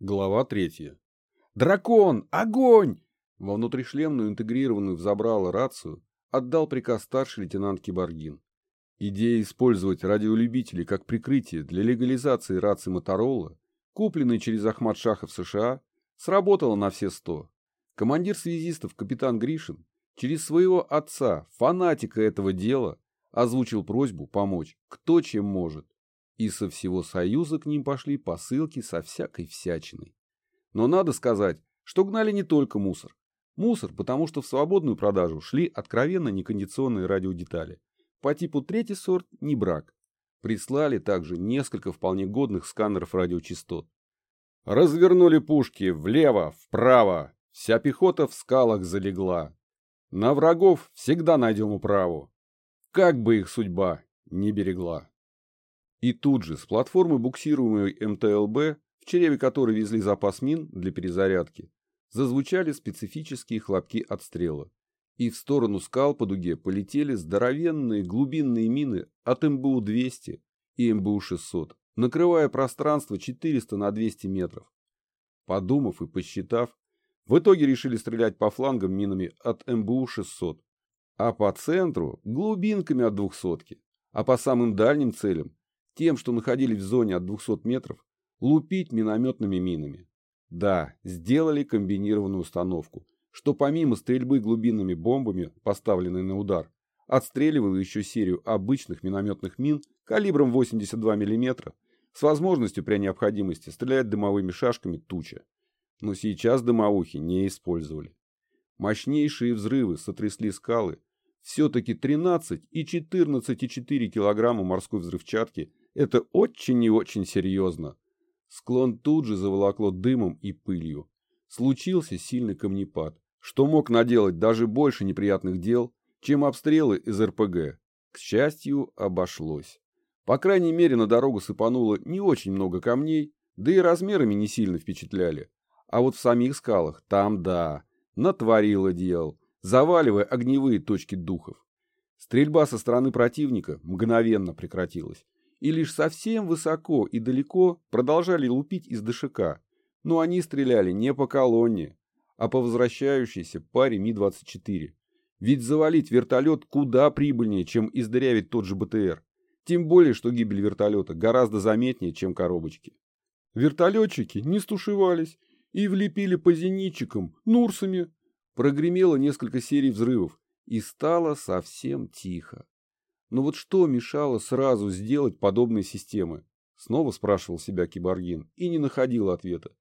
Глава третья. «Дракон! Огонь!» Во внутришлемную интегрированную в забрало рацию отдал приказ старший лейтенант Киборгин. Идея использовать радиолюбителей как прикрытие для легализации рации Моторола, купленной через Ахмад Шаха в США, сработала на все сто. Командир связистов капитан Гришин через своего отца, фанатика этого дела, озвучил просьбу помочь кто чем может и со всего Союза к ним пошли посылки со всякой всячиной. Но надо сказать, что гнали не только мусор. Мусор, потому что в свободную продажу шли откровенно некондиционные радиодетали. По типу третий сорт – не брак. Прислали также несколько вполне годных сканеров радиочастот. Развернули пушки влево, вправо. Вся пехота в скалах залегла. На врагов всегда найдем управу. Как бы их судьба не берегла. И тут же с платформы буксируемой МТЛБ, в чреве которой везли запас мин для перезарядки, зазвучали специфические хлопки отстрела. И в сторону скал по дуге полетели здоровенные глубинные мины от МБУ-200 и МБУ-600, накрывая пространство 400 на 200 метров. Подумав и посчитав, в итоге решили стрелять по флангам минами от МБУ-600, а по центру – глубинками от двухсотки, а по самым дальним целям тем, что находились в зоне от 200 метров, лупить минометными минами. Да, сделали комбинированную установку, что помимо стрельбы глубинными бомбами, поставленной на удар, отстреливала еще серию обычных минометных мин калибром 82 мм с возможностью при необходимости стрелять дымовыми шашками туча. Но сейчас дымоухи не использовали. Мощнейшие взрывы сотрясли скалы. Все-таки 13 и 14,4 килограмма морской взрывчатки это очень и очень серьезно. Склон тут же заволокло дымом и пылью. Случился сильный камнепад, что мог наделать даже больше неприятных дел, чем обстрелы из РПГ. К счастью, обошлось. По крайней мере, на дорогу сыпануло не очень много камней, да и размерами не сильно впечатляли. А вот в самих скалах, там да, натворило дел, заваливая огневые точки духов. Стрельба со стороны противника мгновенно прекратилась и лишь совсем высоко и далеко продолжали лупить из ДШК, но они стреляли не по колонне, а по возвращающейся паре Ми-24. Ведь завалить вертолет куда прибыльнее, чем издырявить тот же БТР. Тем более, что гибель вертолета гораздо заметнее, чем коробочки. Вертолетчики не стушевались и влепили по зенитчикам, нурсами. Прогремело несколько серий взрывов, и стало совсем тихо. Но вот что мешало сразу сделать подобные системы? Снова спрашивал себя Киборгин и не находил ответа.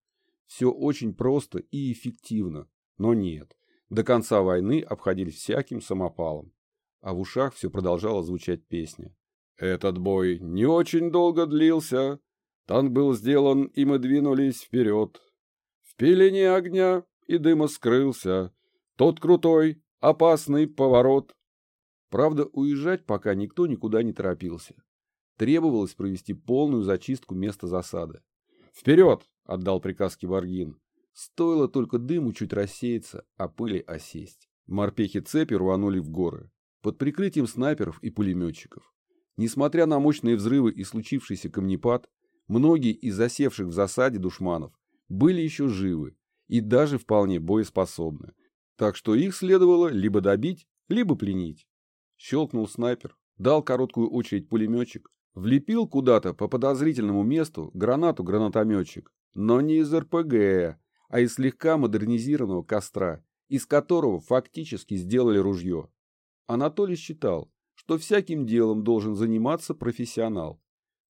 Все очень просто и эффективно. Но нет. До конца войны обходились всяким самопалом. А в ушах все продолжала звучать песня. Этот бой не очень долго длился. Танк был сделан, и мы двинулись вперед. В пелене огня и дыма скрылся. Тот крутой, опасный поворот. Правда, уезжать пока никто никуда не торопился. Требовалось провести полную зачистку места засады. «Вперед!» — отдал приказ Киборгин. Стоило только дыму чуть рассеяться, а пыли осесть. Морпехи цепи рванули в горы. Под прикрытием снайперов и пулеметчиков. Несмотря на мощные взрывы и случившийся камнепад, многие из засевших в засаде душманов были еще живы и даже вполне боеспособны. Так что их следовало либо добить, либо пленить. Щелкнул снайпер, дал короткую очередь пулеметчик, влепил куда-то по подозрительному месту гранату гранатометчик, но не из РПГ, а из слегка модернизированного костра, из которого фактически сделали ружье. Анатолий считал, что всяким делом должен заниматься профессионал.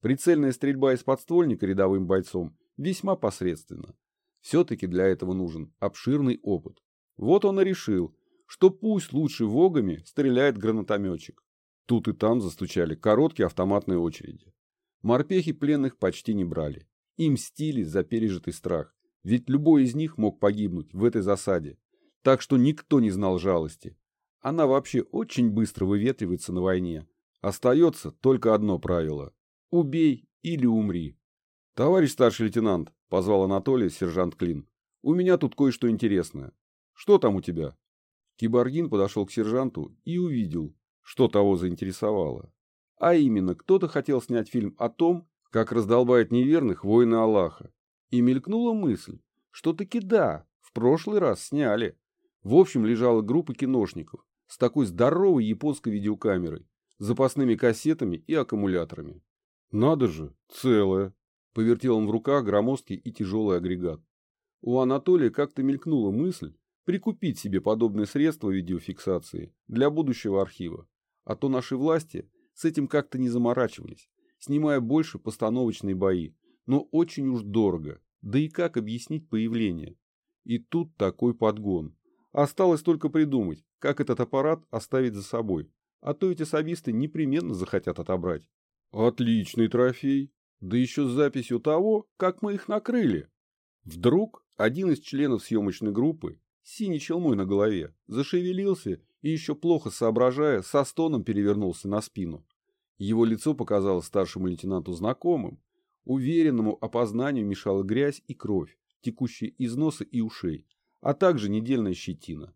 Прицельная стрельба из подствольника рядовым бойцом весьма посредственна. Все-таки для этого нужен обширный опыт. Вот он и решил, что пусть лучше вогами стреляет гранатометчик. Тут и там застучали короткие автоматные очереди. Морпехи пленных почти не брали. Им мстили за пережитый страх, ведь любой из них мог погибнуть в этой засаде. Так что никто не знал жалости. Она вообще очень быстро выветривается на войне. Остается только одно правило – убей или умри. «Товарищ старший лейтенант», – позвал Анатолий сержант Клин, – «у меня тут кое-что интересное. Что там у тебя?» Киборгин подошел к сержанту и увидел, что того заинтересовало. А именно, кто-то хотел снять фильм о том, как раздолбает неверных воины Аллаха. И мелькнула мысль, что таки да, в прошлый раз сняли. В общем, лежала группа киношников с такой здоровой японской видеокамерой, запасными кассетами и аккумуляторами. Надо же, целая. Повертел он в руках громоздкий и тяжелый агрегат. У Анатолия как-то мелькнула мысль прикупить себе подобные средства видеофиксации для будущего архива. А то наши власти с этим как-то не заморачивались, снимая больше постановочные бои, но очень уж дорого, да и как объяснить появление. И тут такой подгон. Осталось только придумать, как этот аппарат оставить за собой, а то эти особисты непременно захотят отобрать. Отличный трофей, да еще с записью того, как мы их накрыли. Вдруг один из членов съемочной группы, синий челмой на голове, зашевелился и еще плохо соображая, со стоном перевернулся на спину. Его лицо показалось старшему лейтенанту знакомым. Уверенному опознанию мешала грязь и кровь, текущая из носа и ушей, а также недельная щетина.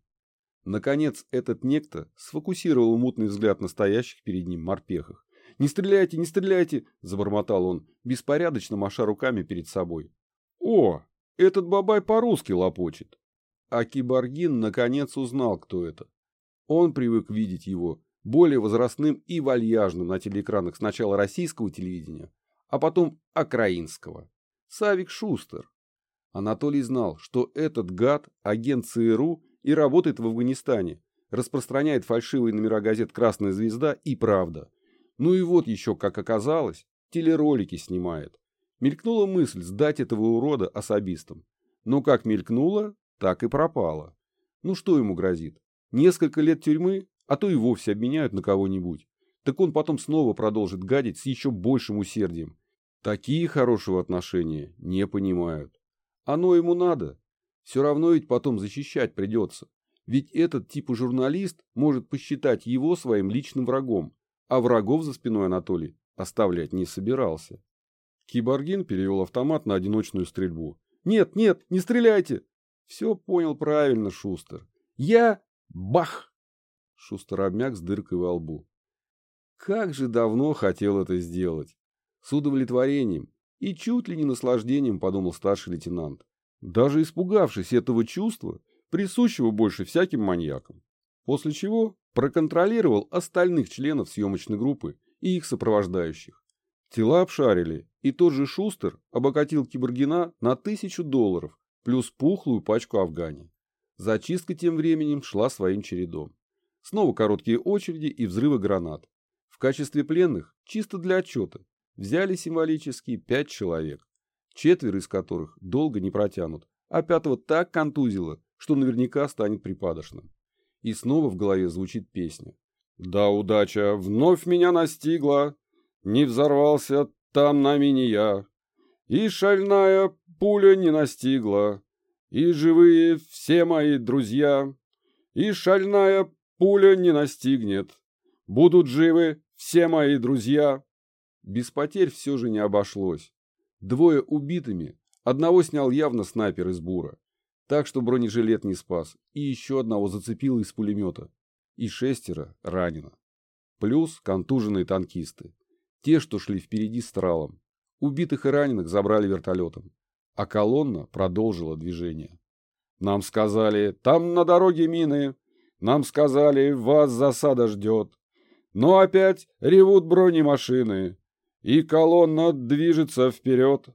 Наконец, этот некто сфокусировал мутный взгляд на стоящих перед ним морпехах. «Не стреляйте, не стреляйте!» – забормотал он, беспорядочно маша руками перед собой. «О, этот бабай по-русски лопочет!» А Киборгин наконец узнал, кто это. Он привык видеть его более возрастным и вальяжным на телеэкранах сначала российского телевидения, а потом украинского. Савик Шустер. Анатолий знал, что этот гад – агент ЦРУ и работает в Афганистане, распространяет фальшивые номера газет «Красная звезда» и «Правда». Ну и вот еще, как оказалось, телеролики снимает. Мелькнула мысль сдать этого урода особистам. Но как мелькнула, так и пропала. Ну что ему грозит? Несколько лет тюрьмы, а то и вовсе обменяют на кого-нибудь. Так он потом снова продолжит гадить с еще большим усердием. Такие хорошего отношения не понимают. Оно ему надо. Все равно ведь потом защищать придется. Ведь этот типа журналист может посчитать его своим личным врагом, а врагов за спиной Анатолий оставлять не собирался. Киборгин перевел автомат на одиночную стрельбу. «Нет, нет, не стреляйте!» Все понял правильно Шустер. «Я... Бах!» Шустер обмяк с дыркой во лбу. Как же давно хотел это сделать. С удовлетворением и чуть ли не наслаждением, подумал старший лейтенант даже испугавшись этого чувства, присущего больше всяким маньякам. После чего проконтролировал остальных членов съемочной группы и их сопровождающих. Тела обшарили, и тот же Шустер обогатил Киборгина на тысячу долларов, плюс пухлую пачку афгани. Зачистка тем временем шла своим чередом. Снова короткие очереди и взрывы гранат. В качестве пленных, чисто для отчета, взяли символически пять человек четверо из которых долго не протянут, а пятого так контузило, что наверняка станет припадочным. И снова в голове звучит песня. «Да удача вновь меня настигла, не взорвался там на меня, и шальная пуля не настигла, и живые все мои друзья, и шальная пуля не настигнет, будут живы все мои друзья». Без потерь все же не обошлось. Двое убитыми, одного снял явно снайпер из бура, так что бронежилет не спас, и еще одного зацепило из пулемета, и шестеро ранено. Плюс контуженные танкисты, те, что шли впереди с тралом. Убитых и раненых забрали вертолетом, а колонна продолжила движение. Нам сказали, там на дороге мины, нам сказали, вас засада ждет. Но опять ревут бронемашины, и колонна движется вперед.